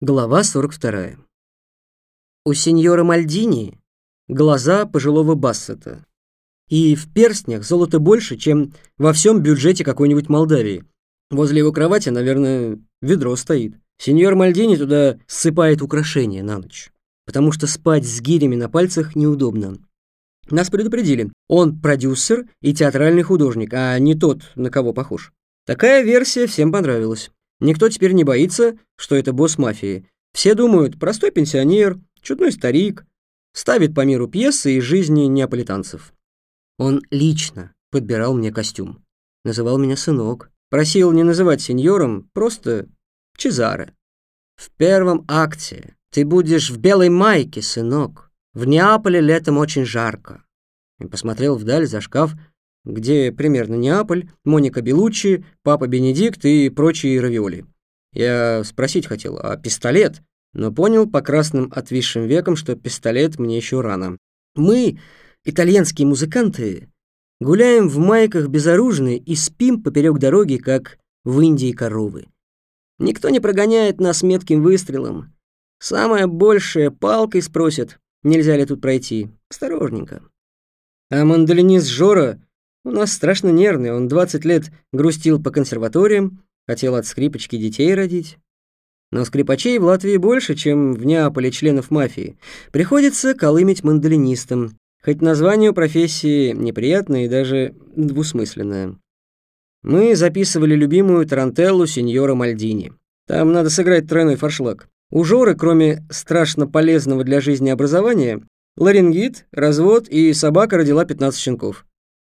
Глава 42. У сеньора Мальдини глаза пожилого Бассета. И в перстнях золота больше, чем во всем бюджете какой-нибудь Молдавии. Возле его кровати, наверное, ведро стоит. Сеньор Мальдини туда ссыпает украшения на ночь, потому что спать с гирями на пальцах неудобно. Нас предупредили. Он продюсер и театральный художник, а не тот, на кого похож. Такая версия всем понравилась. Никто теперь не боится, что это босс мафии. Все думают, простой пенсионер, чудной старик, ставит по миру пьесы из жизни неаполитанцев. Он лично подбирал мне костюм. Называл меня сынок. Просил не называть сеньором, просто Чезаре. В первом акте ты будешь в белой майке, сынок. В Неаполе летом очень жарко. И посмотрел вдаль за шкаф, где примерно Неаполь, Моника Белуччи, Папа Бенедикт и прочие равиоли. Я спросить хотел, а пистолет? Но понял по красным отвисшим векам, что пистолет мне еще рано. Мы, итальянские музыканты, гуляем в майках безоружны и спим поперек дороги, как в Индии коровы. Никто не прогоняет нас метким выстрелом. Самое большее палкой спросят, нельзя ли тут пройти. Осторожненько. А мандолинист Жора у нас страшно нервный, он 20 лет грустил по консерваториям, хотел от скрипочки детей родить. Но скрипачей в Латвии больше, чем в Неаполе членов мафии. Приходится колымить мандолинистом, хоть название профессии неприятное и даже двусмысленное. Мы записывали любимую тарантеллу сеньора Мальдини. Там надо сыграть тройной форшлаг. У Жоры, кроме страшно полезного для жизни образования, ларингит, развод и собака родила 15 щенков.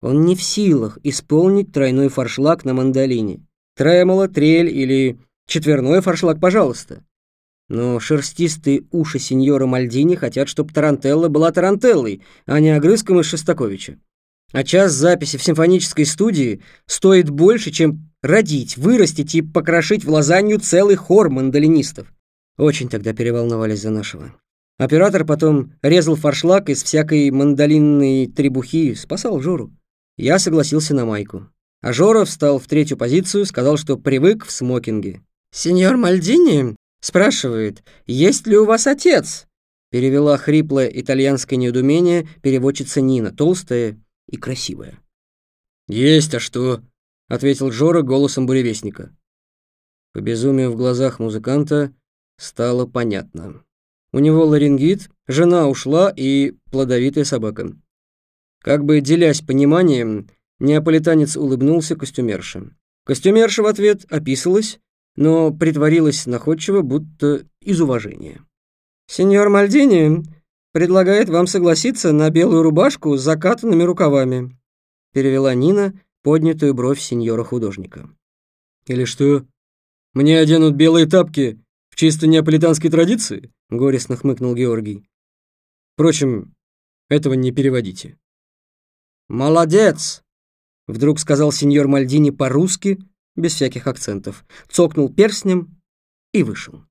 Он не в силах исполнить тройной форшлаг на мандолине. Тремоло, трель или четверной форшлаг, пожалуйста. Но шерстистые уши сеньора Мальдини хотят, чтобы Тарантелла была Тарантеллой, а не огрызком из Шостаковича. А час записи в симфонической студии стоит больше, чем родить, вырастить и покрошить в лазанью целый хор мандолинистов. Очень тогда переволновались за нашего. Оператор потом резал форшлаг из всякой мандолинной требухи, спасал Жору. Я согласился на майку. А Жора встал в третью позицию, сказал, что привык в смокинге. «Сеньор Мальдини?» спрашивает, «Есть ли у вас отец?» Перевела хриплое итальянское недоумение переводчица Нина, толстая и красивая. «Есть, а что?» — ответил Жора голосом буревестника. По безумию в глазах музыканта стало понятно. У него ларингит, жена ушла и плодовитая собака. Как бы делясь пониманием, неаполитанец улыбнулся костюмерше. Костюмерша в ответ описалась, но притворилась находчиво, будто из уважения. «Сеньор Мальдини предлагает вам согласиться на белую рубашку с закатанными рукавами», перевела Нина поднятую бровь сеньора-художника. «Или что? Мне оденут белые тапки в чисто неаполитанской традиции?» горестно хмыкнул Георгий. «Впрочем, этого не переводите». «Молодец!» — вдруг сказал сеньор Мальдини по-русски, без всяких акцентов, цокнул перстнем и вышел.